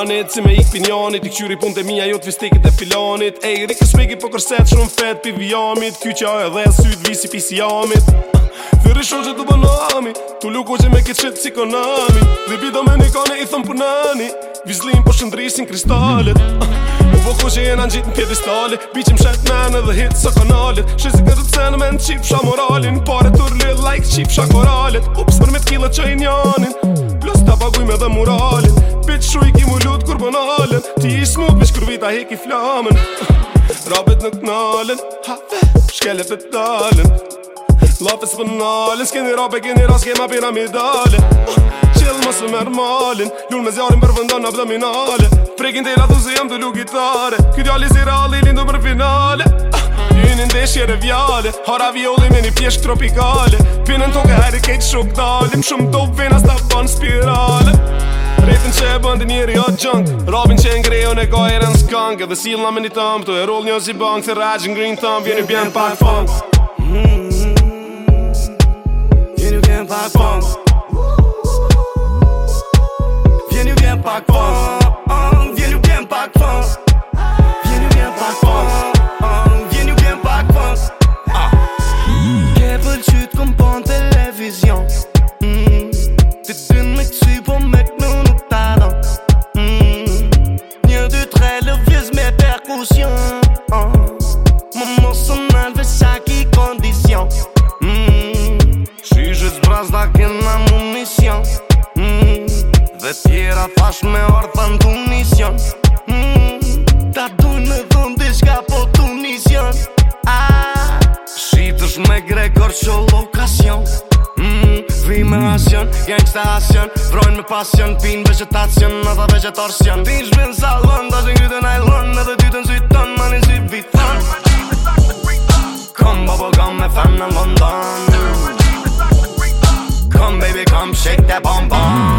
planit Si me ikë pinjanit I këqyri pun të mija jo të vistikit e filanit E i rikë smegi po kërset shumë fet pi vijamit Ky që ajo dhe syt visi pi si jamit Thyri shumë që të banami Tu luko që me këtë shit si konami Dhe bidom i për nëni vizlim po shëndrisin kristalet Me uh, po ku që jena në gjitë në pjedi stali Biqim shet men edhe hit së kanalit Shizik në të cenë me në qip shë Pare të rrë like qip shë Ups për me t'kila që i njanin Plus të paguj me dhe moralin Bitch shu i ki lutë kur bonalin Ti i smut me shkru vita hek i flamen uh, rabet në t'nalin Shkele për talen Lopes për nalin Skeni rabit, keni ras, kema piramidalin uh, djel më së mërë malin Ljull me zjarin për vëndon abdominale Frekin të i ratu se jam të lukitare gitare Këtë jali zira lindu për finale ah, Jini në deshjere vjale Hara violi me një pjeshk tropikale Pinën toke herë kejtë shuk dalim Shumë të vina s'ta ban spirale Rejtën që e bëndi njëri o gjëngë Robin që e ngrejo në gojere në skank Edhe si lamë një tëmë Të e rol një zi bank Se rajë në green thumb Vjenu bjen pak funk mm-hmm. Vjenu bjen pak funk pacote dhe tjera thash me orta në tunision mm, Ta duj me dhëm dhe shka po tunision ah, Shqitësh me Gregor që lokacion mm, Vi me asion, janë qëta asion Vrojnë me pasion, pinë vegetacion Në dhe vegetarsion Ti në shpinë salon, da shpinë krytë në ilon Në dhe dytën zy tonë, ma në zy vitën Kom, kom me fem në London Kom, baby, kom, shake that bonbon